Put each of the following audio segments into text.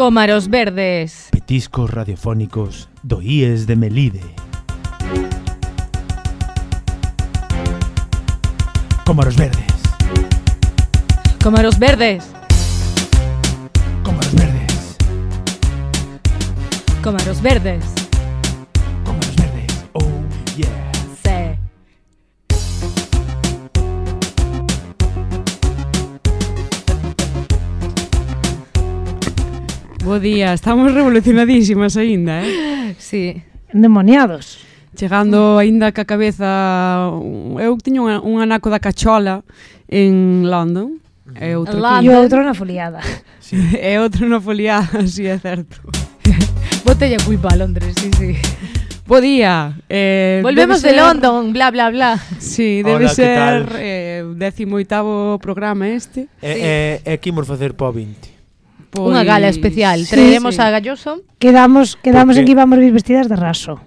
Cómaros verdes. Petiscos radiofónicos do IES de Melide. Cómaros verdes. Cómaros verdes. Cómaros verdes. Cómaros verdes. Cómaros verdes. Oh, yeah. Bo día, estamos revolucionadísimas aínda, eh? Sí. Endemoniados. Chegando aínda ca cabeza... Eu tiño un, un anaco da cachola en London. E outro, London. E outro na foliada. Sí. e outro na foliada, sí, é certo. Botella culpa a Londres, sí, sí. Bo día. Eh, Volvemos ser, de London, bla, bla, bla. Sí, debe Hola, ser eh, 18º programa este. E, sí. e, e, que imos facer po 20? Pois... Unha gala especial. Sí, Traeremos sí. a Galloso. Quedamos, quedamos Porque... en que íbamos vir vestidas de raso.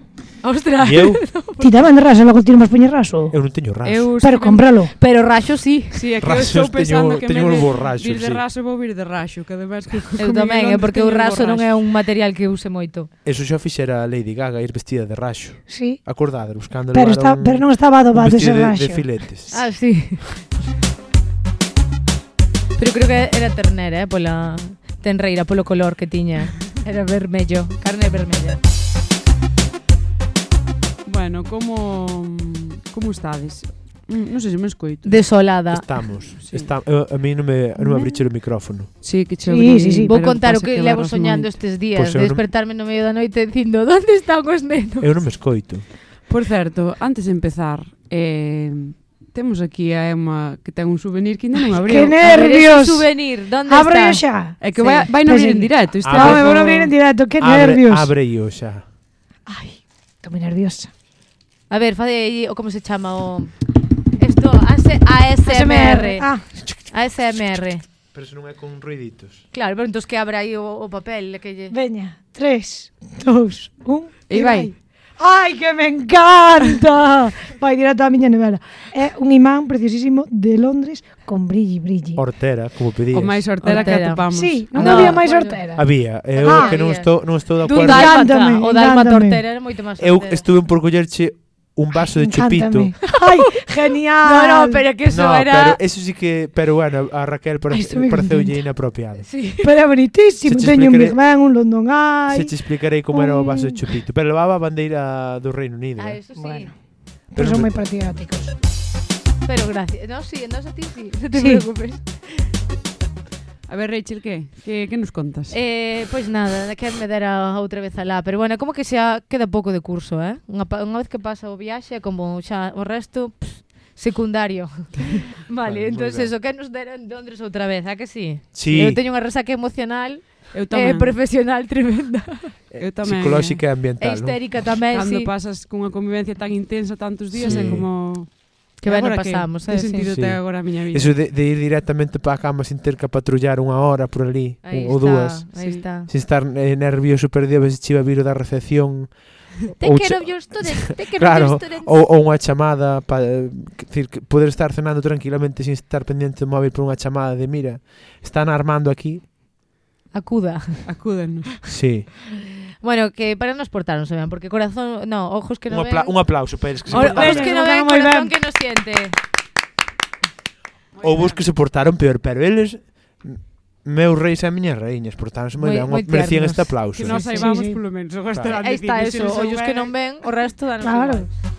Ostras. E eu? Ti tamén de raso, logo ti non vas poñer raso. Eu non teño raso. Eu pero que... cómpralo. Pero raso sí. Sí, é que Rasos eu estou pensando teño, que teño me de, raso, vir de sí. raso vou vir de raso, que de vez que Eu tamén, é eh, porque o raso non é un material que use moito. Eso xa fixera Lady Gaga ir vestida de raso. Sí. Acordade, buscando Pero, está, un, pero non estaba adobado ese raso. De, de filetes. Ah, sí. pero creo que era ternera, eh, pola Tenreira polo color que tiña. Era vermello, carne vermella. Bueno, como como estades? Mm, non sei se me escoito. Desolada. Estamos. Sí. Está, a, a mí non me, non me abriche o micrófono. Sí, que che sí, sí, sí. Vou contar o que, que levo soñando estes pois días, pues de despertarme no medio da noite dicindo, "Onde están os nenos?" Eu non me escoito. Por certo, antes de empezar, eh Temos aquí a Emma que ten un souvenir que ainda non abriu. Que nervios. souvenir, onde está? Abre xa. É que sí. vai, vai non abrir en directo. Isto ah, Abre- non, me vou abrir en directo, que nervios. Abre io xa. Ai, estou moi nerviosa. A ver, fade aí o como se chama o Isto AS- ASMR. Ah, ASMR. Pero se non é con ruiditos. Claro, pero entón que abra aí o, o papel que lle... veña, tres, dous, un, e vai. Ai, que me encanta! Vai directo a miña nevera. É un imán preciosísimo de Londres con brilli, brilli. Hortera, como pedías. O máis hortera, hortera. que atopamos. Sí, non no, había máis hortera. Había, eu ah, que non estou, non estou de acordo. Dálmata, o dálmata hortera era moito máis hortera. Eu estuve por collerche un vaso de chupito. ¡Ay, genial! No, no, pero que eso no, era... Pero eso sí que... Pero bueno, a Raquel pareceulle inapropiado. Sí. Pero é bonitísimo. Se Teño explicaré... un Big Man, un London Eye... Se te explicarei como era o vaso de chupito. Pero levaba a bandeira do Reino Unido. Ah, ¿eh? eso sí. Bueno. Pero, pero son moi patrióticos. Pero gracias. No, sí, no, a ti sí. No te sí. preocupes. A ver, Rachel, que? Que, que nos contas? Eh, pois nada, que me dera outra vez alá. Pero bueno, como que xa queda pouco de curso, eh? Unha, unha vez que pasa o viaxe, como xa o resto... Pff, secundario. vale, vale entonces eso que nos deran Londres outra vez, a que sí? sí. Eu teño unha resaca emocional Eu eh, tamén. É profesional tremenda. Eu tamén. Psicolóxica e ambiental. É histérica non? tamén, Cando sí. pasas cunha convivencia tan intensa tantos días, sí. é como... Que ben pasamos, que, eh? Que sentido sí. ten agora a miña vida. Eso de, de ir directamente para a cama sin ter que patrullar unha hora por ali, aí ou está, dúas. Aí sí. está. Sin estar eh, nervioso perdido a ver se chiva vir da recepción. Te ou quero your student, te quero claro, your student. Ou, ou unha chamada para eh, decir, que poder estar cenando tranquilamente sin estar pendiente do móvil por unha chamada de mira, están armando aquí. Acuda. Acúdanos. Sí. Bueno, que para nos portaron, se vean, porque corazón, no, ojos que non un ven. Un aplauso, para eles que se Or, portaron. Ojos que non ven, corazón ben. que non siente. Houve os que se portaron peor, pero eles meus reis e miñas reiñas, portáronse moi ben, merecían este aplauso. Que nos saibamos sí, sí. polo menos, claro. estarán Aí está eso, ollos que non ven, o resto dan Claro. Igual.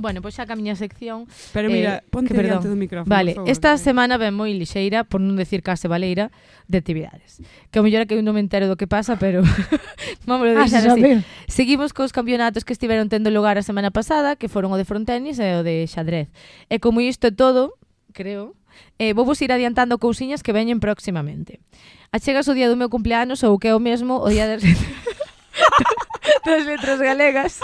Bueno, pois xa que a miña sección... Pero mira, eh, ponte que, perdón, do micrófono, Vale, favor, esta que... semana ven moi lixeira, por non decir case baleira, de actividades. Que o mellor é que eu non me entero do que pasa, pero... Vamos a ah, deixar así. Seguimos cos campeonatos que estiveron tendo lugar a semana pasada, que foron o de frontenis e o de xadrez. E como isto é todo, creo, eh, vou vos ir adiantando cousiñas que veñen próximamente. Achegas o día do meu cumpleanos ou que é o mesmo o día de... das letras galegas.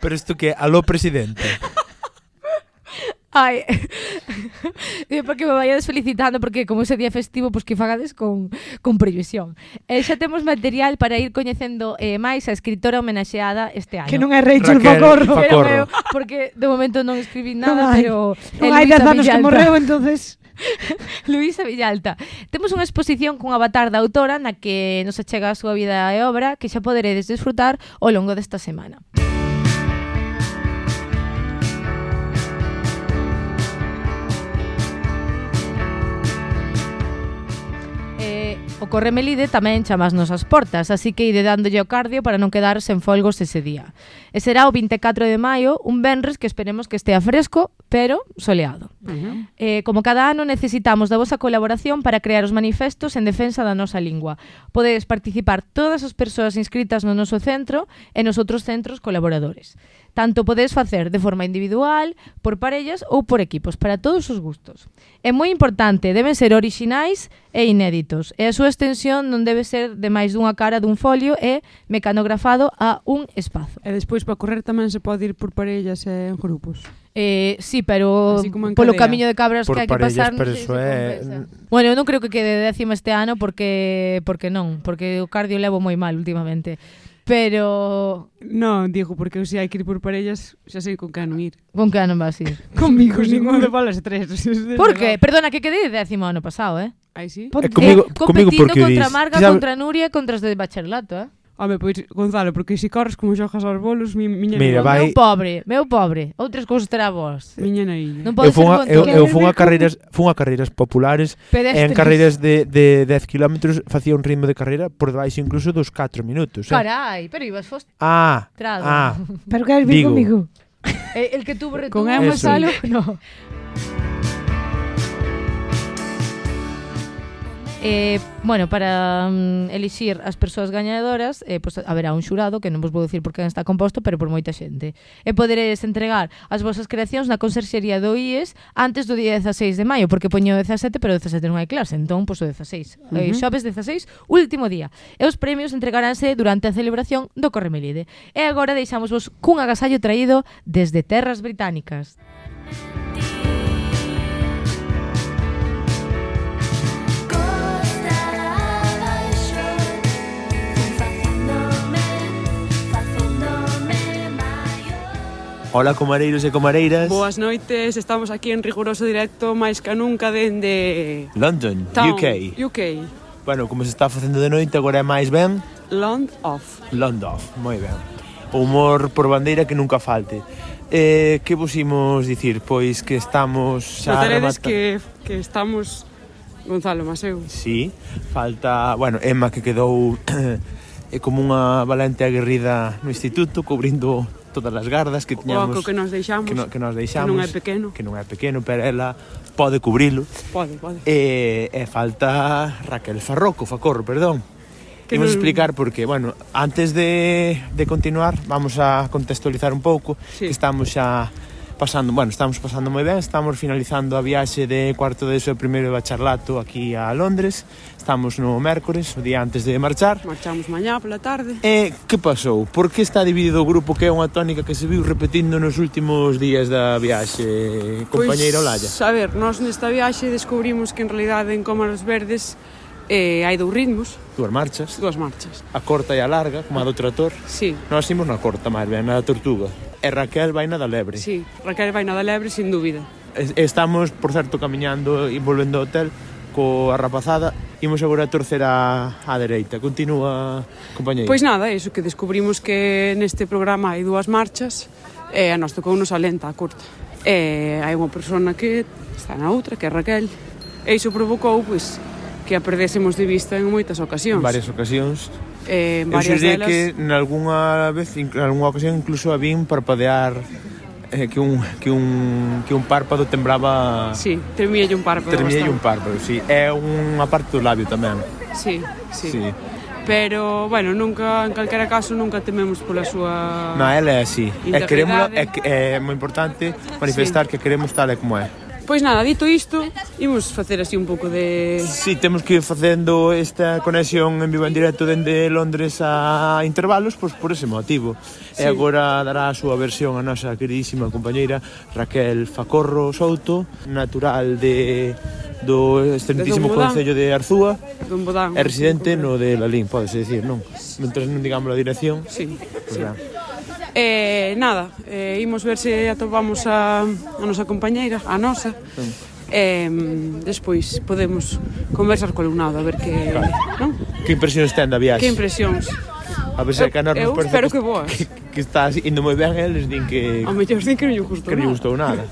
Pero isto que aló presidente. Ai, é porque me vayades felicitando porque como ese día festivo, pois que fagades con, con previsión. E xa temos material para ir coñecendo eh, máis a escritora homenaxeada este ano. Que non é Rachel Raquel Facorro. Facorro. Eu, porque de momento non escribí nada, eh, non hai, pero... Non hai dez anos que morreu, entonces... Luisa Villalta. Temos unha exposición cun avatar da autora na que nos achega a súa vida e obra que xa poderedes disfrutar ao longo desta semana. O Corremelide tamén chama as nosas portas, así que ide dándolle o cardio para non quedar sen folgos ese día. E será o 24 de maio, un venres que esperemos que estea fresco, pero soleado. Uh -huh. eh, como cada ano, necesitamos da vosa colaboración para crear os manifestos en defensa da nosa lingua. Podedes participar todas as persoas inscritas no noso centro e nos outros centros colaboradores. Tanto podedes facer de forma individual, por parellas ou por equipos, para todos os gustos. É moi importante, deben ser orixinais e inéditos, e a súa extensión non debe ser de máis dunha cara dun folio e mecanografado a un espazo. E despois para correr tamén se pode ir por parellas e en grupos. Eh, sí, pero polo camiño de cabras por que hai que pasar pero eso é... Bueno, eu non creo que quede décima este ano porque porque non, porque o cardio levo moi mal últimamente. Pero... Non, digo, porque se hai que ir por parellas, xa sei con que non ir. Con que non vas ir? Comigo, ninguno de as tres. Por que? Perdona, que quedei décimo ano pasado, eh? Aí sí? Eh, comigo, eh, competindo comigo porque contra dis, Marga, sabes... contra Nuria, contra os de bacharelato, eh? Home, pois, Gonzalo, porque si corres como xojas aos bolos, mi, miña Mira, vai... Meu pobre, meu pobre. Outras cousas terá vos. Miña naíña. Non pode eu fun, ser eu, eu fun a carreiras, fun a carreiras populares Pedestres. en carreiras de, de 10 km facía un ritmo de carreira por debaixo incluso dos 4 minutos. Eh? Carai, pero ibas fos... Ah, Trado. ah. Pero queres vir comigo? El, eh, el que tú... Con Emma Salo, no. Eh, bueno, para mm, elixir as persoas gañadoras, eh, pues, haberá un xurado, que non vos vou dicir por que está composto, pero por moita xente. E poderedes entregar as vosas creacións na conserxería do IES antes do día 16 de maio, porque poño 17, pero 17 non hai clase, entón pois o 16. Uh -huh. eh, xoves 16, último día. E os premios entregaránse durante a celebración do Corremelide. E agora deixamos vos cun agasallo traído desde terras británicas. Ola comareiros e comareiras. Boas noites, estamos aquí en riguroso directo máis que nunca dende London, Town, UK. UK. Bueno, como se está facendo de noite, agora é máis ben Land off. Lond off, moi ben. O humor por bandeira que nunca falte. Eh, que vos imos dicir? Pois que estamos xa Notaredes remata... que, que estamos Gonzalo Maseu. Sí, falta, bueno, Emma que quedou é eh, como unha valente aguerrida no instituto cubrindo todas as gardas que tiñamos... O que nos deixamos. Que, no, que nos deixamos. Que non é pequeno. Que non é pequeno, pero ela pode cubrilo. Pode, pode. E, e falta Raquel Farroco, Facorro, perdón. Que Imos non... explicar porque, bueno, antes de, de continuar, vamos a contextualizar un pouco. Sí. Que estamos xa pasando, bueno, estamos pasando moi ben, estamos finalizando a viaxe de cuarto de seu primeiro bacharlato aquí a Londres, estamos no mércores, o día antes de marchar. Marchamos mañá pola tarde. E que pasou? Por que está dividido o grupo que é unha tónica que se viu repetindo nos últimos días da viaxe, pois, compañeira pois, Olalla? A ver, nós nesta viaxe descubrimos que en realidade en Cómaros Verdes eh, hai dous ritmos. Duas marchas. Duas marchas. A corta e a larga, como a do trator. Sí. Nós imos na corta, máis ben, na da tortuga. E Raquel vai na da lebre. Sí, Raquel vai na da lebre, sin dúbida. Estamos, por certo, camiñando e volvendo ao hotel coa rapazada imos agora a torcer a, a dereita. Continúa, compañeira. Pois nada, iso que descubrimos que neste programa hai dúas marchas e a nos tocou nos a lenta, a curta. E hai unha persona que está na outra, que é Raquel, e iso provocou, pois, que a perdésemos de vista en moitas ocasións. En varias ocasións. Eh, en Eu varias delas... que en algunha vez, en algunha ocasión incluso a vin parpadear eh, que un que un que un párpado tembraba Sí, tremíalle un párpado. Tremíalle un párpado, sí. É unha parte do labio tamén. Sí, sí. sí. Pero, bueno, nunca, en calquera caso, nunca tememos pola súa... Na, ela é así. É, queremos, é, é moi importante manifestar sí. que queremos tal e como é. Pois nada, dito isto, imos facer así un pouco de... Si, sí, temos que ir facendo esta conexión en vivo en directo dende Londres a intervalos, pois por ese motivo. Sí. E agora dará a súa versión a nosa queridísima compañeira Raquel Facorro Souto, natural de do excelentísimo Concello de Arzúa Don é residente no de Lalín, podese dicir, non? Mentre non digamos a dirección sí, pues sí. E nada, eh, imos ver se atopamos a, a nosa compañeira, a nosa. E despois podemos conversar co alumnado a ver que, Claro. non? Que impresións ten da viaxe? Que impresións. A pesar que a nós nos Eu parece espero que boas. que, que está indo moi ben, eles din que, Ao mellor din que non lle gustou. que non lle nada. gustou nada.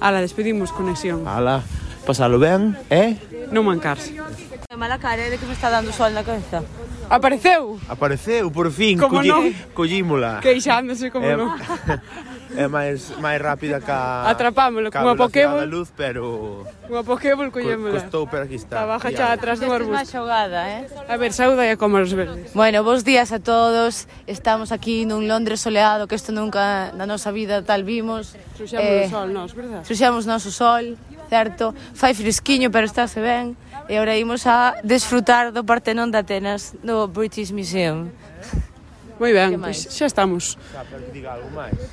Ala, despedimos conexión. Ala, pasalo ben, eh? Non mancarse. Mala cara é de que me está dando sol na cabeza. Apareceu? Apareceu, por fin. Como Colli, non? Collímola. Queixándose, como eh, non. É máis máis rápida ca Atrapámola cunha Pokéball. Da luz, pero unha Pokéball collémola. Costou, pero aquí está. Estaba xa atrás dun arbusto. Esta é xogada, eh? A ver, saúda e como os verdes. Bueno, bons días a todos. Estamos aquí nun Londres soleado, que isto nunca na nosa vida tal vimos. Xuxamos eh, o sol, nós, verdad? Xuxamos nós o sol, certo? Fai fresquiño, pero estáse ben. E agora imos a desfrutar do Partenón de Atenas no British Museum. Moi ben, pois xa estamos.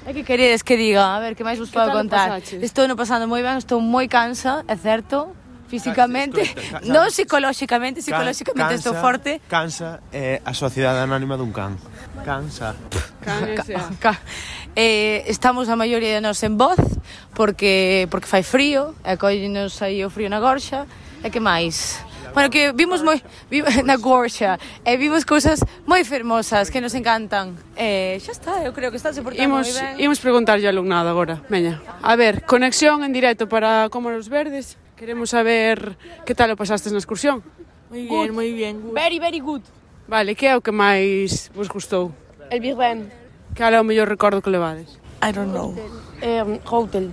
É que queredes que diga, a ver, que máis vos podo contar. Estou no pasando moi ben, estou moi cansa, é certo, físicamente, non psicolóxicamente, psicolóxicamente estou forte. Cansa é a sociedade anónima dun can. Cansa. Can, eh, estamos a maioría de nós en voz porque porque fai frío, e collenos aí o frío na gorxa E que máis? Bueno, que vimos moi na Gorxa e vimos cousas moi fermosas que nos encantan. Eh, xa está, eu creo que está se portando imos, moi ben. Imos preguntarlle ao alumnado agora, veña. A ver, conexión en directo para Cómoros Verdes. Queremos saber que tal o pasastes na excursión. Moi bien, moi bien. Good. Very, very good. Vale, que é o que máis vos gustou? El Big Ben. Cal é o mellor recordo que levades? I don't know. Eh, hotel.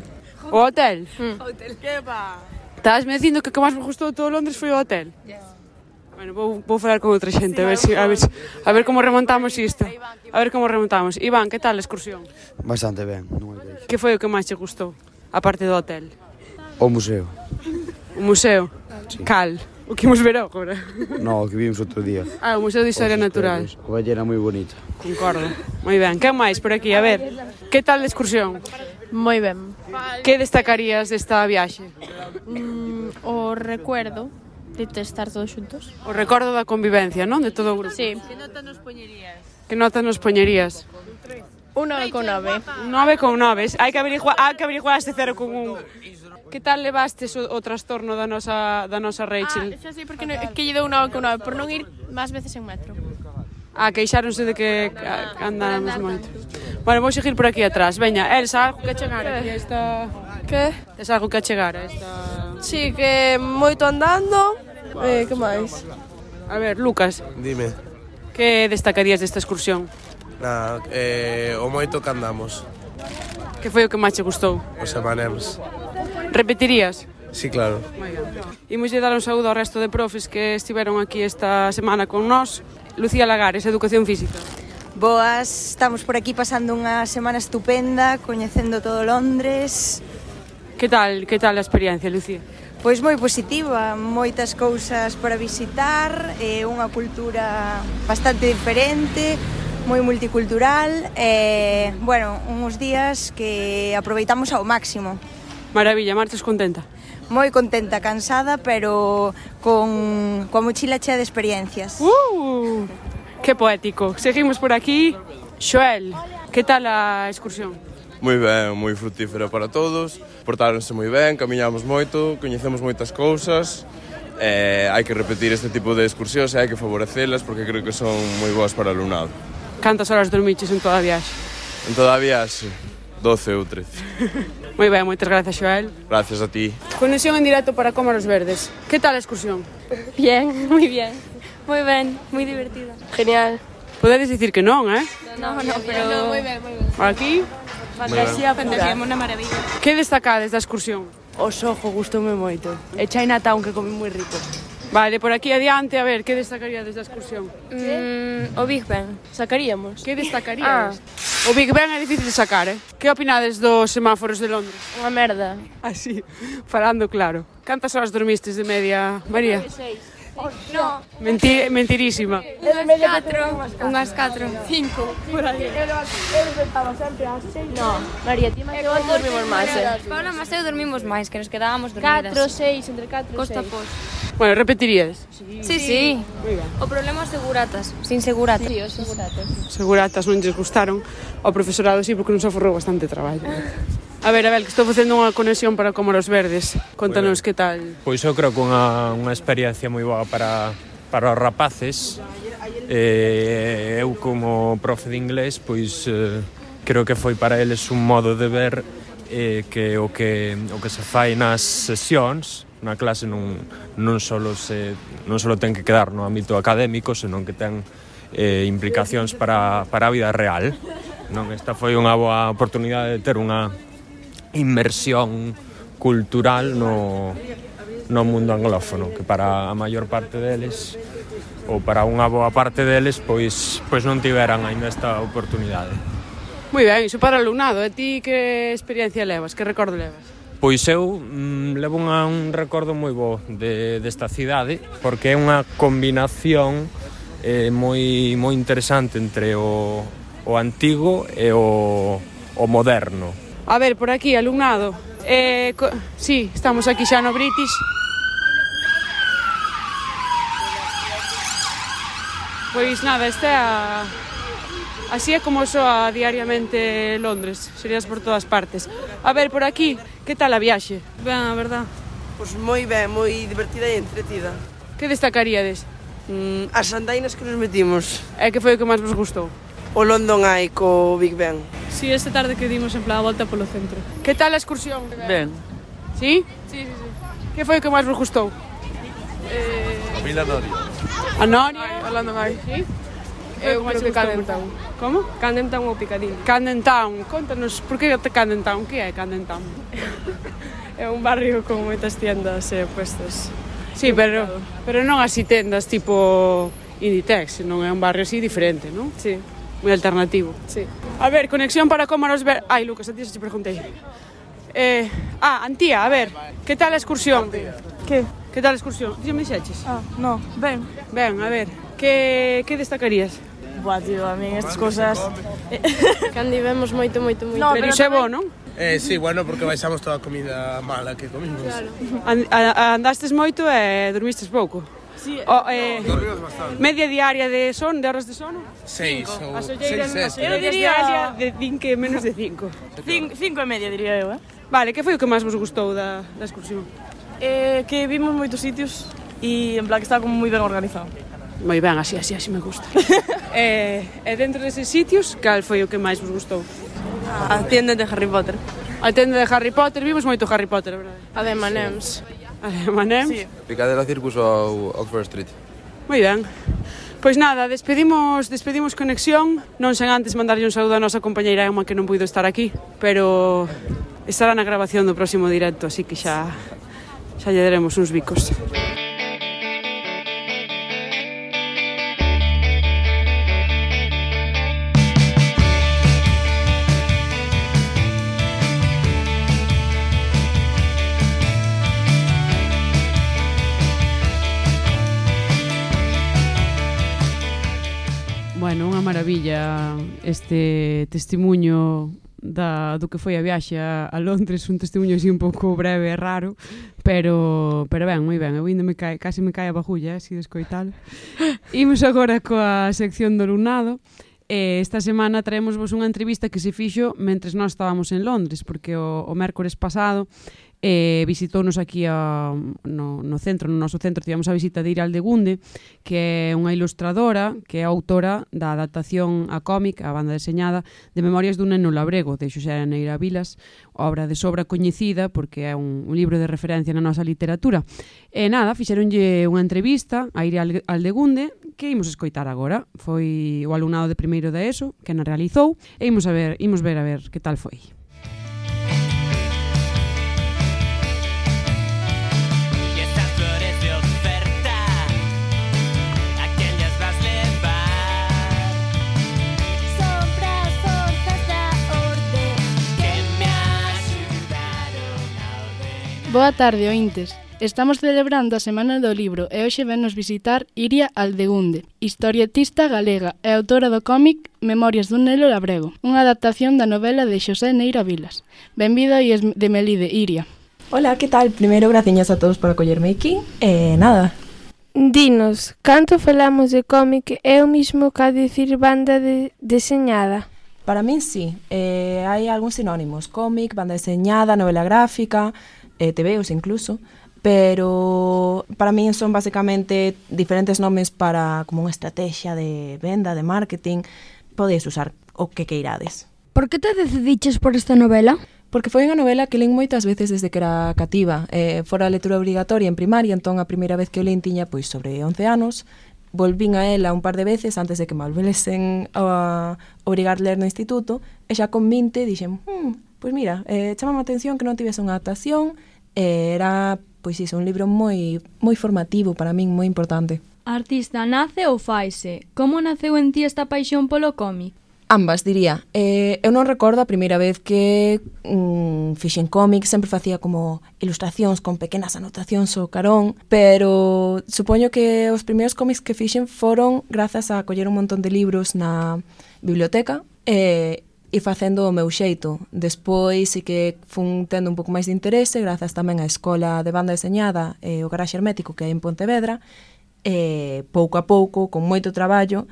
O hotel? Mm. Hotel, que va? Estabas me dicindo que o que máis me gustou de todo Londres foi o hotel. Yes. Bueno, vou, vou falar con outra xente, sí, a ver, si, a ver, a ver como remontamos isto. A ver como remontamos. Iván, que tal a excursión? Bastante ben. Non hai que foi o que máis te gustou, a parte do hotel? O museo. O museo? Sí. Cal. O que imos ver agora? No, o que vimos outro día. Ah, o Museo de Historia Natural. O Valle era moi bonito. Concordo. Moi ben. Que máis por aquí? A ver, que tal a excursión? Moi ben. Que destacarías desta viaxe? Mm, o recuerdo de estar todos xuntos. O recordo da convivencia, non? De todo o grupo. Sí. Que nota nos poñerías? Que nota nos poñerías? Un 9 con 9. 9 con 9. Hai que averiguar, hai que averiguar este 0 con 1. Que tal levastes o, o trastorno da nosa, da nosa Rachel? Ah, xa sei porque no, que lle dou un 9 con 9 por non ir máis veces en metro a queixáronse de que andamos moito. Bueno, vou seguir por aquí atrás. Veña, Elsa, algo que chegar aquí a esta... Que? Tes algo que achegar a esta... Sí, que moito andando, eh, que máis? A ver, Lucas. Dime. Que destacarías desta excursión? Na, eh, o moito que andamos. Que foi o que máis che gustou? Os Emanems. Repetirías? Sí, claro. Imos lle dar un saúdo ao resto de profes que estiveron aquí esta semana con nós. Lucía Lagares, Educación Física. Boas, estamos por aquí pasando unha semana estupenda, coñecendo todo Londres. Que tal, que tal a experiencia, Lucía? Pois moi positiva, moitas cousas para visitar, eh, unha cultura bastante diferente, moi multicultural, eh, bueno, uns días que aproveitamos ao máximo. Maravilla, Martes contenta moi contenta, cansada, pero con coa mochila chea de experiencias. Uh, que poético. Seguimos por aquí. Xoel, que tal a excursión? Moi ben, moi frutífera para todos. Portáronse moi ben, camiñamos moito, coñecemos moitas cousas. Eh, hai que repetir este tipo de excursións e hai que favorecelas porque creo que son moi boas para o alumnado. Cantas horas dormiches en toda a viaxe? En toda a viaxe, 12 ou 13. Moi ben, moitas grazas, Xoel. Gracias a ti. Conexión en directo para Cómaros Verdes. Que tal a excursión? Bien, moi bien. Moi ben, moi divertida. Genial. Podedes dicir que non, eh? Non, non, no, pero... No, moi ben, moi ben. Aquí? Fantasía, fantasía, é unha maravilla. Que destacades da excursión? O Soho gustoume moito. E Chinatown que comi moi rico. Vale, por aquí adiante, a ver, que destacaríades da excursión? Mm, o Big Ben. Sacaríamos. Que destacaríades? Ah. O Big Ben é difícil de sacar, eh? Que opinades dos semáforos de Londres? Unha merda. Ah, Así, falando claro. Cantas horas dormistes de media, María? 6. No. Menti, mentirísima. Unhas catro. Unhas catro. Cinco, por aí. Eu sempre. No, María, ti máis eh, eu dormimos máis. Paula, máis eu dormimos máis, que nos quedábamos dormidas. Catro, seis, entre catro e 6. Costa pos. Bueno, repetirías? Sí, sí. sí. O problema os seguratas, sin seguratas. Sí, os seguratas. Seguratas non lles gustaron. O profesorado sí, porque nos aforrou bastante traballo. A ver, Abel, que estou facendo unha conexión para Comoros Verdes. Contanos que tal. Pois eu creo que unha, unha experiencia moi boa para, para os rapaces. Eh, eu como profe de inglés, pois eh, creo que foi para eles un modo de ver eh, que o que o que se fai nas sesións, na clase non non solo se non solo ten que quedar no ámbito académico, senón que ten eh, implicacións para, para a vida real. Non, esta foi unha boa oportunidade de ter unha inmersión cultural no, no mundo anglófono, que para a maior parte deles ou para unha boa parte deles pois pois non tiveran aínda esta oportunidade. Moi ben, iso para alumnado, e ti que experiencia levas, que recordo levas? Pois eu mm, levo unha, un recordo moi bo de, desta cidade porque é unha combinación eh, moi, moi interesante entre o, o antigo e o, o moderno A ver, por aquí, alumnado. Eh, co... sí, estamos aquí xa no British. Pois nada, esta é a... Así é como soa diariamente Londres, serías por todas partes. A ver, por aquí, que tal a viaxe? Ben, a verdad. Pois moi ben, moi divertida e entretida. Que destacaríades? Mm, as andainas que nos metimos. É que foi o que máis vos gustou? o London Eye co Big Ben. Si, sí, esta tarde que dimos en plan a volta polo centro. Que tal a excursión? Ben. Si? Si, sí, si, sí, si. Sí. Que foi o que máis vos gustou? Eh... Vila Noria. A Noria, a London Eye. Si? Eu creo que Candentown. Como? Candentown ou Piccadilly. Candentown. Contanos, por que Candentown? Que é Candentown? é un barrio con moitas tiendas e eh, puestos. Sí, pero, pero non así tendas tipo Inditex, non é un barrio así diferente, non? Sí moi alternativo. Sí. A ver, conexión para cómaros ver... Ai, Lucas, a ti se te preguntei. Eh, ah, Antía, a ver, que tal a excursión? Que? Que tal a excursión? Ti me dixeches? Ah, no, ben. Ben, a ver, que, que destacarías? Buah, tío, a mí estas cosas... Cando vemos moito, moito, moito. No, pero, pero é bo, non? Eh, sí, bueno, porque baixamos toda a comida mala que comimos. Claro. And, a, andastes moito e dormistes pouco sí, o, eh, media diaria de son, de horas de sono? Seis ou As seis, sete. Eu olleiras diría- diaria de 5 que menos de cinco. Cin, cinco e media, diría eu, eh? Vale, que foi o que máis vos gustou da, da excursión? eh que vimos moitos sitios e en plan que estaba como moi ben organizado. Moi ben, así, así, así me gusta. e, e dentro deses sitios, cal foi o que máis vos gustou? A tienda de Harry Potter. A tenda de Harry Potter, vimos moito Harry Potter, verdade? A de Manems. Manem. Sí. Picadela Circus ou Oxford Street. Moi ben. Pois nada, despedimos, despedimos conexión, non sen antes mandarlle un saúdo á nosa compañeira Emma que non puido estar aquí, pero estará na grabación do próximo directo, así que xa xa lle daremos uns bicos. maravilla este testimonio da, do que foi a viaxe a, a Londres, un testimonio así un pouco breve e raro, pero, pero ben, moi ben, eu ainda me cae, case me cae a bajulla, eh, si descoitalo. Imos agora coa sección do Lunado, E esta semana traemos vos unha entrevista que se fixo mentres nós estábamos en Londres, porque o, o mércores pasado eh, visitounos aquí a, no, no centro, no noso centro, tivemos a visita de Iralde Gunde, que é unha ilustradora, que é autora da adaptación a cómic, a banda deseñada, de Memorias dun neno labrego, de Xosé Neira Vilas, obra de sobra coñecida porque é un, un libro de referencia na nosa literatura. E nada, fixeronlle unha entrevista a Iralde Aldegunde, que imos escoitar agora. Foi o alumnado de primeiro da ESO que na realizou e imos a ver, imos ver a ver que tal foi. Boa tarde, ointes. Estamos celebrando a Semana do Libro e hoxe venos visitar Iria Aldegunde, historietista galega e autora do cómic Memorias dun Nelo Labrego, unha adaptación da novela de Xosé Neira Vilas. Benvida e de Melide, Iria. Hola, que tal? Primeiro, graciñas a todos por acollerme aquí. E eh, nada. Dinos, canto falamos de cómic é o mismo ca dicir banda de deseñada? Para min sí, eh, hai algúns sinónimos, cómic, banda deseñada, novela gráfica, eh, TVOs incluso, pero para min son basicamente diferentes nomes para como unha estrategia de venda, de marketing, podes usar o que queirades. Por que te decidiches por esta novela? Porque foi unha novela que lín moitas veces desde que era cativa. Eh, fora a lectura obligatoria en primaria, entón a primeira vez que o lín tiña pois sobre 11 anos, volvín a ela un par de veces antes de que me volvesen a obrigar a ler no instituto, e xa con 20 dixen, hmm, Pois mira, eh, chama a atención que non tivese unha adaptación, eh, era pois iso, un libro moi moi formativo para min, moi importante. Artista nace ou faise? Como naceu en ti esta paixón polo cómic? Ambas, diría. Eh, eu non recordo a primeira vez que mm, fixen cómic, sempre facía como ilustracións con pequenas anotacións ou carón, pero supoño que os primeiros cómics que fixen foron grazas a coller un montón de libros na biblioteca, eh, e facendo o meu xeito. Despois sí que fun tendo un pouco máis de interese grazas tamén á Escola de Banda Deseñada e o Garaxe Hermético que hai en Pontevedra e pouco a pouco, con moito traballo,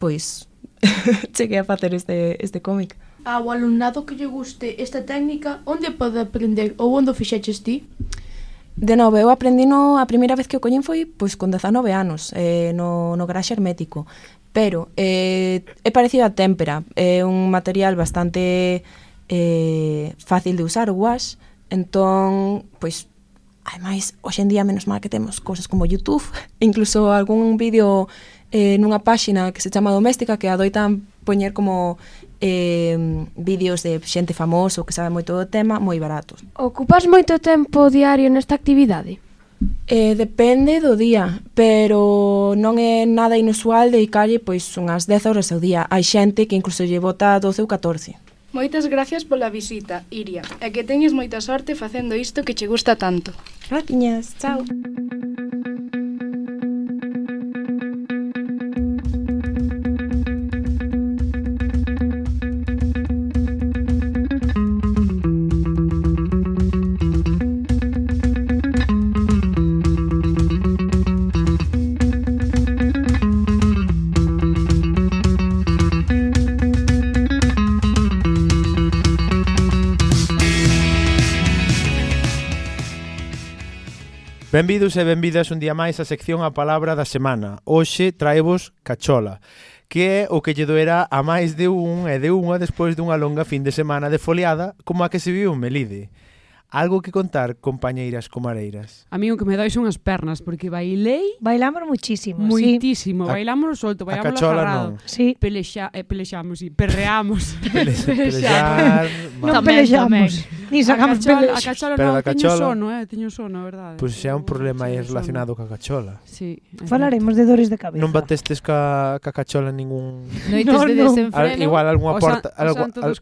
pois cheguei a facer este, este cómic. Ao alumnado que lle guste esta técnica, onde pode aprender ou onde o fixeches ti? De novo, eu aprendino a primeira vez que o coñen foi pois con 19 anos, eh, no, no garaxe hermético pero eh, é parecido a témpera, é un material bastante eh, fácil de usar o wash, entón, pois, ademais, hoxendía menos mal que temos cousas como YouTube, incluso algún vídeo eh, nunha páxina que se chama Doméstica que adoitan poñer como eh, vídeos de xente famoso que sabe moito do tema moi baratos. Ocupas moito tempo diario nesta actividade? Eh, depende do día, pero non é nada inusual dedicarlle pois unhas 10 horas ao día. Hai xente que incluso lle bota 12 ou 14. Moitas gracias pola visita, Iria, e que teñes moita sorte facendo isto que che gusta tanto. Gracias, chao. Benvidos e benvidas un día máis á sección A Palabra da Semana. Hoxe traevos cachola, que é o que lle doerá a máis de un e de unha despois dunha longa fin de semana de foliada como a que se viu en Melide. Algo que contar, compañeiras comareiras? A mí o que me dais son as pernas, porque bailei... Bailamos muchísimo, Muitísimo, sí. bailamos solto, bailamos agarrado. Non. Sí. Pelexa, eh, pelexamos, sí, perreamos. Pele, pelexar... non pelexamos, ni sacamos pelexos. A cachola, Pero non, teño sono, eh, teño sono, a verdade. Pois pues xa un problema aí relacionado ca cachola. Sí. Falaremos de dores de cabeza. Non batestes ca, ca cachola ningún... Noites no, de desenfreno. Al, igual, algunha porta... San, algo, al,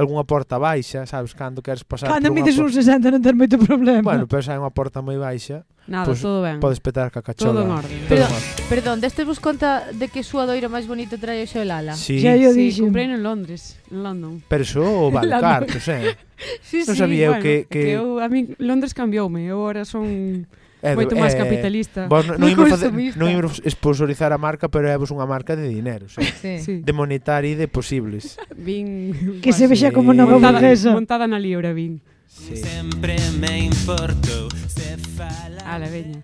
algunha porta baixa, sabes, cando queres pasar... Cando mides un Pois xente non ter moito problema. Bueno, pero xa hai unha porta moi baixa, Nada, pues, todo ben. Podes petar ca cachola. Todo en orden. Pero, perdón, destes vos conta de que súa doira máis bonito trae xo el ala? Sí. Xa yo sí, dixen. comprei en Londres, en London. Pero xo o Balcar, non sei. Sí, non sí, sabía bueno, que... que... que eu, a mí Londres cambioume, eu agora son... É, moito máis capitalista. Vos non imos facer, non imos sponsorizar a marca, pero é vos unha marca de dinero, xa. Sí. sí. De monetario e de posibles. Vin que se vexa como nova montada, burguesa. Montada na libra, vin. Sí. Sempre me importou se fala... Ala, veña.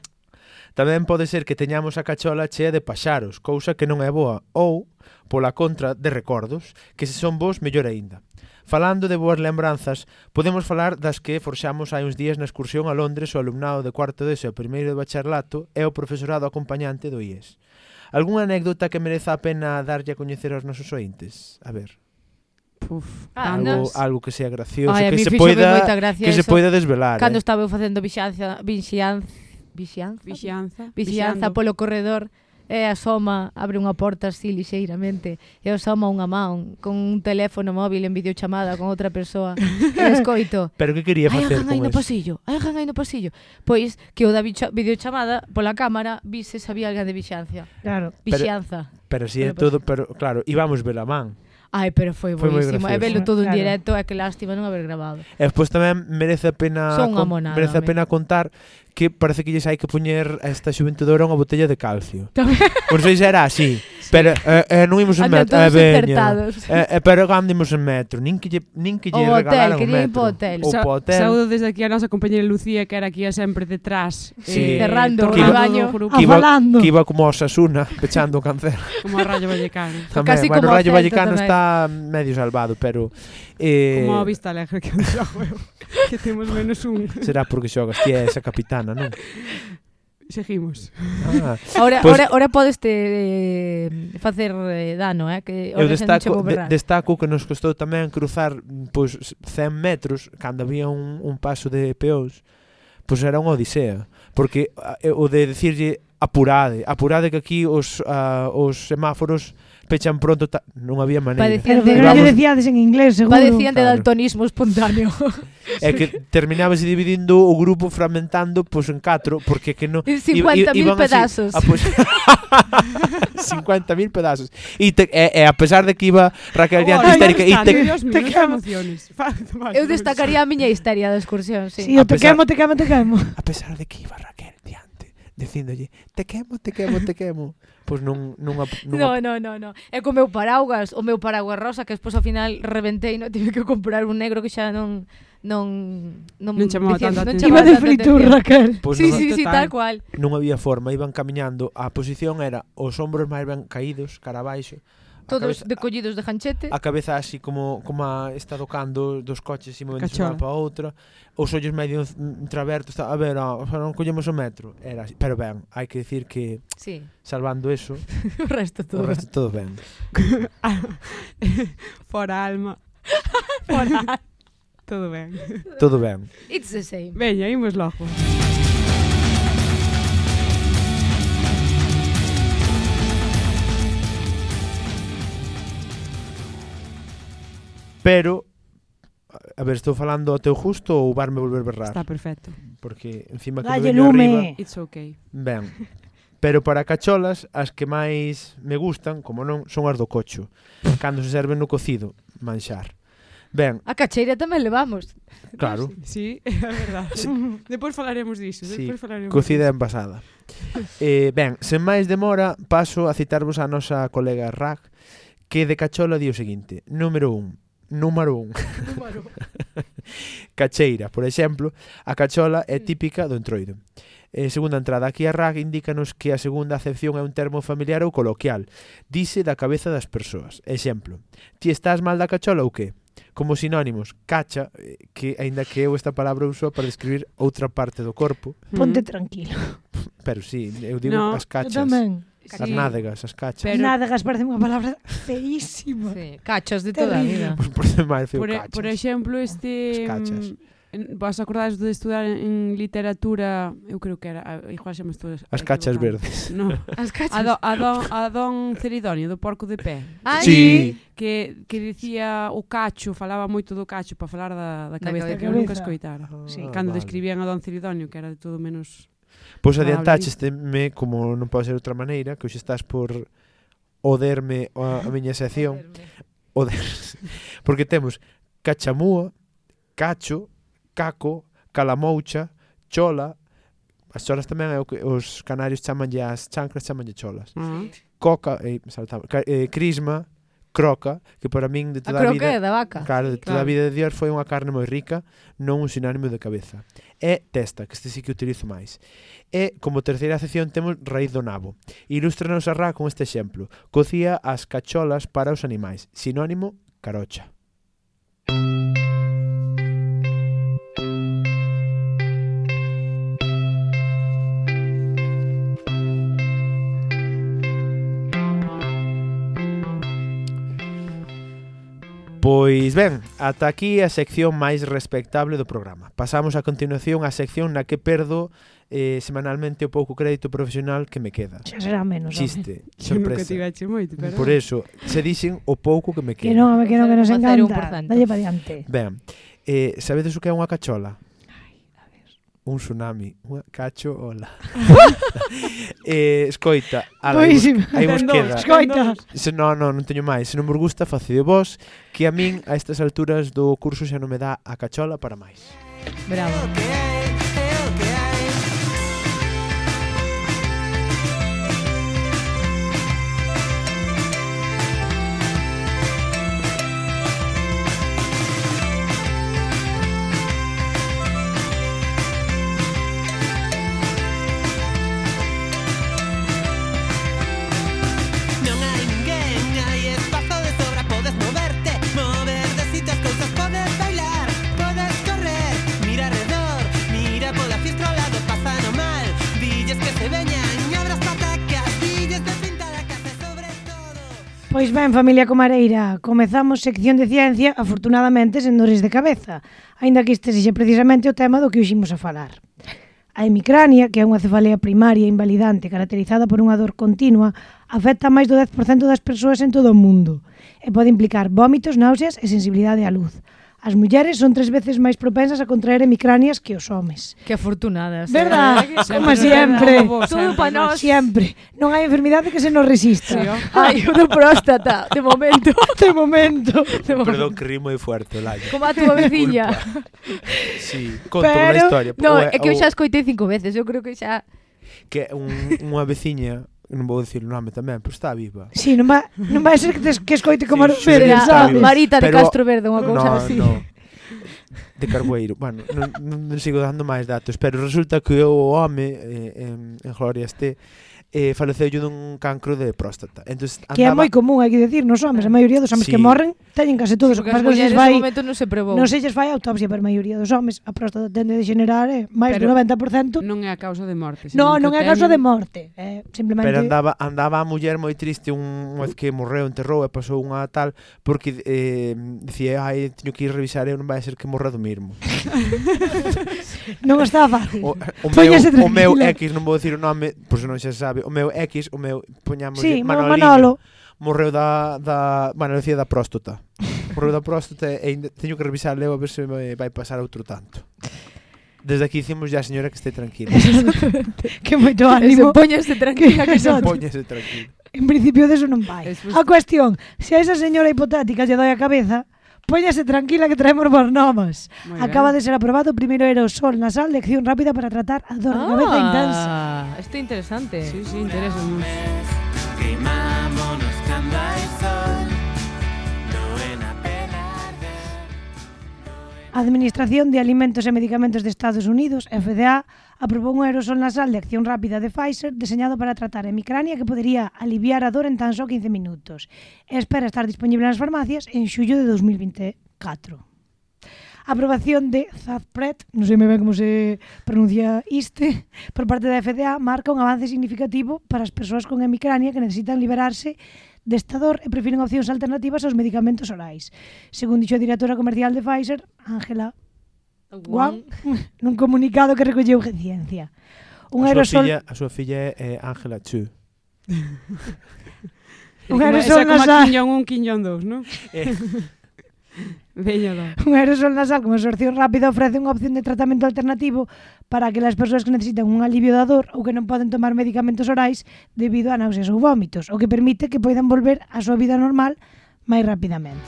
Tamén pode ser que teñamos a cachola chea de paxaros, cousa que non é boa, ou, pola contra, de recordos, que se son bons, mellor aínda. Falando de boas lembranzas, podemos falar das que forxamos hai uns días na excursión a Londres o alumnado de cuarto de seu primeiro de bacharelato e o profesorado acompañante do IES. Alguna anécdota que mereza a pena darlle a coñecer aos nosos ointes? A ver. Puf, ah, algo, algo que sea gracioso, Ai, que se poida que se poida desvelar. Cando eh? estaba eu facendo vixianza, vixianza, vixianza, vixianza, vixianza polo corredor, e asoma, abre unha porta así lixeiramente, e asoma unha man con un teléfono móvil en videochamada con outra persoa, e escoito. Pero que quería facer con no pasillo, hai alguén aí no pasillo. Pois que o da videochamada pola cámara vise sabía alguén de vixianza. Claro. Vixianza. Pero, pero si é pois todo, pero claro, íbamos ver a man. Ai, pero foi buenísimo. Foi é velo todo en claro. directo, é que lástima non haber grabado. E despois tamén merece a pena Son mona, merece a pena contar que parece que lles hai que poñer a esta xuventude unha botella de calcio. Por sei era así, sí. pero eh, eh, non imos en metro. Eh, veña, eh, eh, pero cando imos en metro, nin que lle, nin que lle o regalaron hotel, metro. po hotel, que po hotel. Saúdo desde aquí a nosa compañera Lucía, que era aquí sempre detrás, eh, sí. eh, cerrando o baño, ah, que iba, que iba como a Osasuna, pechando o cáncer. Como a Rayo Vallecano. Tamén, Casi bueno, como Rayo Vallecano está medio salvado, pero... Eh... Como a vista alegre que eu xogo eu, que temos menos un. Será porque xogas, ti é esa capitana, non? Seguimos. Ah, ahora, pues, ahora, ahora podes te eh, facer eh, dano, eh, que eu destaco, de, destaco que nos costou tamén cruzar mm, pois 100 metros cando había un, un paso de peóns, pois era unha odisea, porque o de decirlle apurade, apurade que aquí os, uh, os semáforos pechan pronto, ta... non había maneira. Padecían de, Vamos... decíades en inglés, seguro. Padecían de claro. daltonismo espontáneo. É que terminábase dividindo o grupo fragmentando pois en catro, porque que no 50.000 pedazos. Así, a, pois... 50.000 pedazos. E, te, e, e a pesar de que iba Raquel Diante histérica, e te, Dios mío, te quemo. Eu destacaría a miña histeria da excursión, sí. sí a te pesar... quemo, te quemo, te quemo. A pesar de que iba Raquel Diante dicíndolle te quemo, te quemo, te quemo. Pois non... non, a, non, no, a... no, no, no. É co meu paraugas, o meu paraugas rosa, que despois ao final reventei, non tive que comprar un negro que xa non... Non non non chamaba tanta atención. Iba de fritur, Raquel. Pues sí, sí, sí, tal cual. Non había forma, iban camiñando, a posición era os ombros máis ben caídos, cara abaixo, todos cabeza, decollidos de ganchete. A cabeza así como como a está tocando dos coches e movendo unha para outra. Os ollos medio entreabertos, a ver, o non collemos o metro. Era así. Pero ben, hai que decir que sí. salvando eso, o resto todo. O resto todo ben. Ah, Fora alma. Fora. todo ben. Todo ben. It's the same. Veña, imos logo. Pero A ver, estou falando ao teu justo ou varme volver berrar? Está perfecto. Porque encima que Dalle me lume. arriba... It's okay. Ben. Pero para cacholas, as que máis me gustan, como non, son as do cocho. Cando se serven no cocido, manxar. Ben. A cacheira tamén levamos. Claro. Sí, é verdade. Sí. Depois falaremos disso. Sí, Depois falaremos cocida en envasada. eh, ben, sen máis demora, paso a citarvos a nosa colega Rack, que de cachola di o seguinte. Número 1 número un. Cacheira, por exemplo, a cachola é típica do entroido. Eh, segunda entrada, aquí a RAG indícanos que a segunda acepción é un termo familiar ou coloquial. Dice da cabeza das persoas. Exemplo, ti estás mal da cachola ou que? Como sinónimos, cacha, eh, que aínda que eu esta palabra uso para describir outra parte do corpo. Ponte tranquilo. Pero sí, eu digo no, as cachas. Tamén. As sí. nádegas, as cachas. Pero... Nádegas parece unha palabra feísima. Sí. Cachos de toda a vida. Pois pues, por máis feo por. Por exemplo, este... As cachas. Mm, Vos acordades de estudar en literatura, eu creo que era, igual xa me estou As cachas verdes. No. As cachas. A, do, a, don, a don Ceridonio, do porco de pé. Ai. Sí. Que, que dicía o cacho, falaba moito do cacho para falar da, da cabeza, da cabeza. que eu nunca escoitara. Ah, sí. Cando ah, vale. describían a don Ceridonio, que era de todo menos Pois adiantáchesteme, como non pode ser outra maneira, que hoxe estás por oderme a, a miña sección. Oder. Porque temos cachamúa, cacho, caco, calamoucha, chola, as cholas tamén é o que os canarios chamanlle as chancras chamanlle cholas. Uh -huh. Coca, eh, saltaba, eh, crisma, croca, que para min de toda a, a vida, da vaca. Claro, de toda claro. a vida de Dios foi unha carne moi rica, non un sinónimo de cabeza. É testa, que este sí que utilizo máis. E, como terceira sección, temos raíz do nabo. Ilústranos a Ra con este exemplo. Cocía as cacholas para os animais. Sinónimo, carocha. Pois ben, ata aquí a sección máis respectable do programa. Pasamos a continuación á sección na que perdo eh, semanalmente o pouco crédito profesional que me queda. Xa será menos. Chiste, Nunca sorpresa. Tiveche moito, pero... Por eso, se dixen o pouco que me queda. Que non, que non, que nos encanta. Dalle para diante. Ben, eh, sabedes o que é unha cachola? un tsunami, unha cacho ola. eh, escoita, ala, aí, vos, aí vos queda. Escoita. Se non, non, non teño máis. Se non vos gusta, facede vos, que a min a estas alturas do curso xa non me dá a cachola para máis. Bravo. ben, familia Comareira, comezamos sección de ciencia, afortunadamente, sen dores de cabeza, aínda que este sexe precisamente o tema do que uximos a falar. A hemicrania, que é unha cefalea primaria invalidante caracterizada por unha dor continua, afecta a máis do 10% das persoas en todo o mundo e pode implicar vómitos, náuseas e sensibilidade á luz. As mulleres son tres veces máis propensas a contraer hemicranias que os homes. Que afortunadas. Eh. Verdad? Eh? Como sempre. Todo para nós. Siempre. Non hai enfermidade que se nos resista. Sí, oh. Ah, Ai, o do próstata, de momento. de momento. De momento. Perdón que rimo moi fuerte, Laia. Como a tua veciña. sí, conto Pero... unha historia. No, é que eu xa escoitei cinco veces, eu creo que xa... Que un, unha veciña non vou dicir o nome tamén, pero está viva. Si, sí, non vai, non vai ser que, tes, que escoite como sí, Verde, sí, sabes? Marita de pero, Castro Verde, unha cousa no, así. No. De Carboeiro. bueno, non, non sigo dando máis datos, pero resulta que o home eh, en, en Gloria este eh, faleceu dun cancro de próstata. Entonces, andaba... Que é moi común, hai que decir, nos homes, a eh, maioría dos homes sí. que morren teñen case todos. Sí, porque as vai, momento non se probou. Non se lles vai autopsia, pero a maioría dos homes a próstata tende a degenerar eh, máis do 90%. Non é a causa de morte. No, non é a causa de morte. Eh, simplemente... Pero andaba, andaba a muller moi triste un vez que morreu, enterrou e pasou unha tal porque eh, dicía, ai, teño que ir revisar e non vai ser que morra do mismo. non estaba fácil. O, o, meu, o meu é non vou dicir o nome, pois non se sabe, o meu X, o meu, poñamos sí, Manolino, Manolo. morreu da, da, bueno, decía da próstata. Morreu da próstata e ainda teño que revisar leo a ver se me vai pasar outro tanto. Desde aquí dicimos ya, señora, que este tranquila. que moito ánimo. Se poñese tranquila que, que son. Tranquila. En principio deso non vai. A cuestión, se a esa señora hipotética lle doi a cabeza, Póñase tranquila que traemos boas novas. Acaba bien. de ser aprobado o primeiro aerosol nasal de acción rápida para tratar a dor de cabeza intensa. É interesante. Sí, sí, interesa Queimámonos cando hai sol Doen a pelar A Administración de Alimentos e Medicamentos de Estados Unidos, FDA, aprobou un aerosol nasal de acción rápida de Pfizer deseñado para tratar a hemicrania que podería aliviar a dor en tan só 15 minutos. E espera estar disponible nas farmacias en xullo de 2024. a aprobación de Zazpret, non sei moi ben como se pronuncia iste, por parte da FDA marca un avance significativo para as persoas con hemicrania que necesitan liberarse desta dor e prefiren opcións alternativas aos medicamentos orais. Según dixo a directora comercial de Pfizer, Ángela Wang, nun comunicado que recolleu Ciencia. Un a aerosol... Filla, a súa filla é Ángela Chu. un aerosol nasal... Esa como a Kim Jong-un, Kim Jong-2, non? Eh. Véñolo. Un aerosol nasal como absorción rápida ofrece unha opción de tratamento alternativo para que as persoas que necesitan un alivio da dor ou que non poden tomar medicamentos orais debido a náuseas ou vómitos, o que permite que poidan volver á súa vida normal máis rapidamente.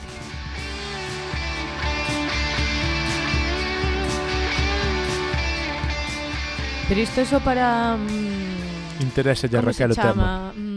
Pero isto é só para... Mm, Interese ya Raquel o tema. Mm,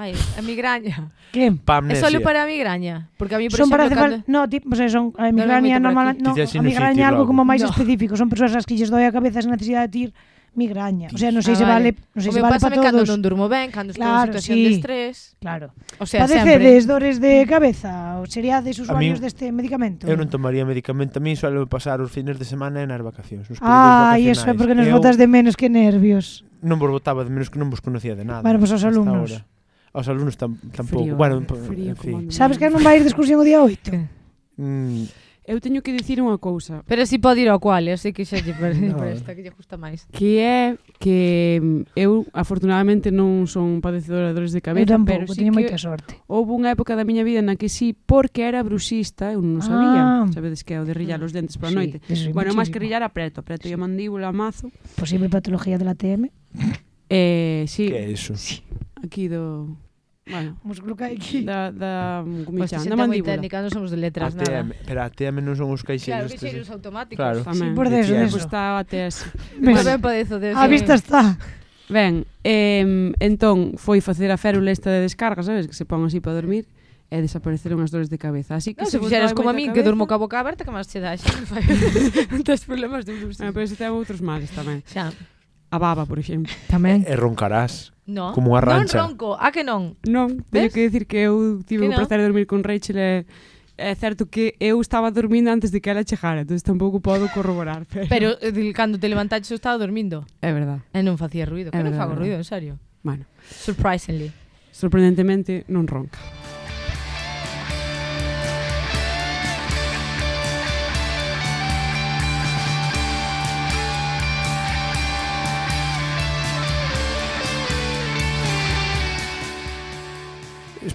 Ai, a migraña. Que empamnesia. É solo para a migraña, porque a mí por son exemplo, para cando... no, ti, pues, son a migraña normal, no, a migraña algo como máis no. específico, son persoas as que lles doi a cabeza esa necesidade de tir migraña. O sea, non sei ah, se vale, vale non sei se vale para todos. cando non durmo ben, cando estou claro, en situación sí. de estrés. Claro. O sea, Padecedes sempre... dores de cabeza ou seríades usuarios deste de medicamento? Eu non tomaría medicamento, a mí suelo pasar os fines de semana e nas vacacións. Nos ah, e iso é porque nos eu... botas de menos que nervios. Non vos botaba de menos que non vos conocía de nada. Bueno, pues, os alumnos. Ahora aos alumnos tam, tampouco. Frío, bueno, frío, en fin. Sabes que non vai ir de excursión o día 8? Mm. Eu teño que dicir unha cousa. Pero si pode ir ao cual, eu sei que xa lle parece no. esta que lle gusta máis. Que é que mm, eu afortunadamente non son padecedora de dores de cabeza, tampouco, pero sí teño moita sorte. Houve unha época da miña vida na que sí, porque era bruxista, eu non ah. sabía. Sabedes que é o de rillar os dentes pola sí, noite. Bueno, máis que rillar apreto, apreto sí. a mandíbula, mazo. Posible patología de la TM. Eh, sí. Que é iso? Sí aquí do... Bueno, músculo que hai aquí. Da, da gumichan, da mandíbula. técnica, non somos de letras, ATM, nada. Pero ATM non son os caixeiros. Claro, caixeiros sí. automáticos. Claro. Tamén. Sí, por deso, deso. Está ATS. Mas ben padezo deso. A ah, vista está. Ben, eh, entón, foi facer a férula esta de descarga, sabes? Que se pon así para dormir e desapareceron as dores de cabeza. Así que no, se, se fixeras como a min, que dormo ca boca aberta, que máis che dá, xa non tens problemas de ilusión. Ah, pero se ten outros males tamén. Xa. A baba, por exemplo. Tamén. E roncarás. No. Como unha rancha. Non ronco, a que non? Non, teño que dicir que eu tive que o placer de dormir con Rachel e é certo que eu estaba dormindo antes de que ela chegara, entón tampouco podo corroborar. Pero, pero eh, de, cando te levantaches eu estaba dormindo. É verdade. E non facía ruido, é que verdad, non fago ruido, en serio. Bueno. Surprisingly. Sorprendentemente non ronca.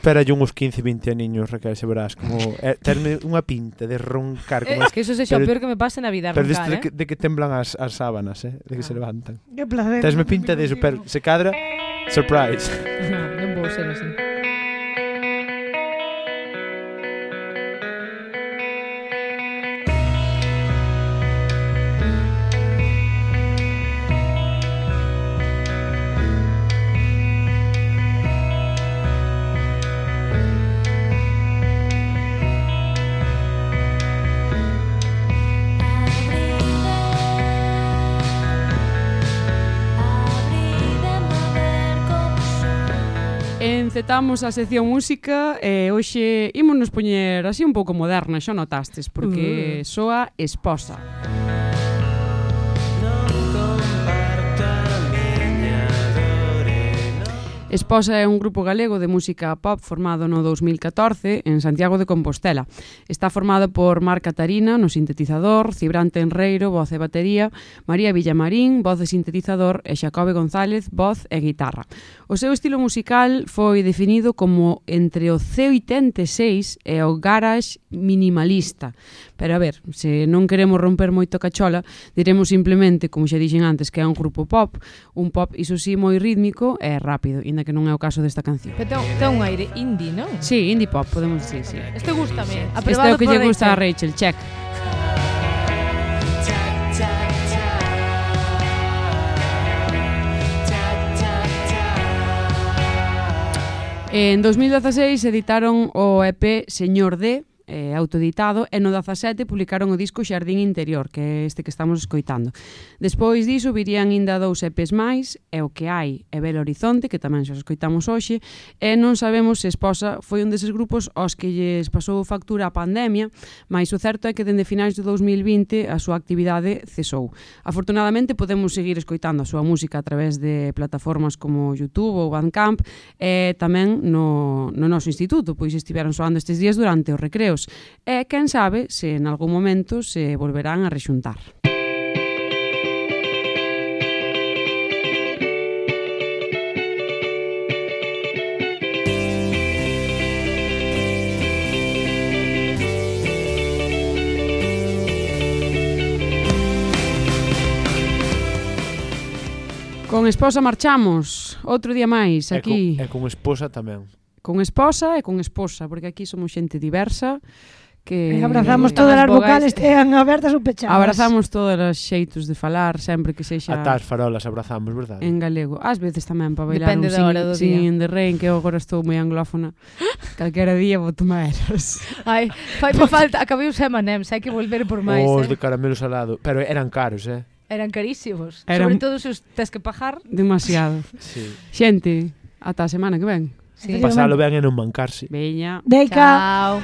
espera yo uns 15, 20 aniños, Raquel, se verás como eh, terme unha pinta de roncar como eh, que eso sexa o peor que me pasa na vida, Pero roncar, de, eh? de, de que temblan as, as sábanas, eh, de que ah. se levantan. Que placer. Tesme pinta de eso, pero se cadra surprise. non vou ser así. Recetamos a sección música e hoxe ímonos poñer así un pouco moderna, xa notastes, porque uh. soa esposa. Esposa. Esposa é un grupo galego de música pop formado no 2014 en Santiago de Compostela. Está formado por Mar Catarina no sintetizador, Cibrante Enreiro, voz e batería, María Villamarín, voz e sintetizador e Xacobe González, voz e guitarra. O seu estilo musical foi definido como entre o C86 e o garage minimalista. Pero a ver, se non queremos romper moito cachola, diremos simplemente, como xa dixen antes, que é un grupo pop, un pop iso sí moi rítmico e rápido, inda que non é o caso desta canción. Pero ten, ten un aire indie, non? Sí, indie pop, podemos dicir, sí. Este gustame. Sí. Este é o que lle gusta a Rachel, check. En 2016 editaron o EP Señor D, eh, autoeditado, e no 17 publicaron o disco Xardín Interior, que é este que estamos escoitando. Despois diso virían inda dous EPs máis, e o que hai é Belo Horizonte, que tamén xa escoitamos hoxe, e non sabemos se Esposa foi un deses grupos aos que lles pasou factura a pandemia, mas o certo é que dende finais do 2020 a súa actividade cesou. Afortunadamente podemos seguir escoitando a súa música a través de plataformas como YouTube ou Bandcamp, e tamén no, no noso instituto, pois estiveron soando estes días durante o recreo, europeos e quen sabe se en algún momento se volverán a rexuntar. Con esposa marchamos, outro día máis aquí. E con, e con esposa tamén con esposa e con esposa, porque aquí somos xente diversa que eh, e abrazamos todas as vocales tean abertas ou pechadas. Abrazamos todos os xeitos de falar, sempre que sexa Ata as farolas abrazamos, verdade? En galego. Ás veces tamén para bailar Depende un sin, hora do sin de rein, que eu agora estou moi anglófona. Calquera día vou tomar. Ai, fai falta, acabei os M&M's, hai que volver por máis. Os eh? de caramelo salado, pero eran caros, eh? Eran carísimos, Eran... sobre todo se os tes que pagar. Demasiado. sí. Xente, ata a semana que ven. Sí. Pasado, lo vean en un mancarse. Veña. Deica.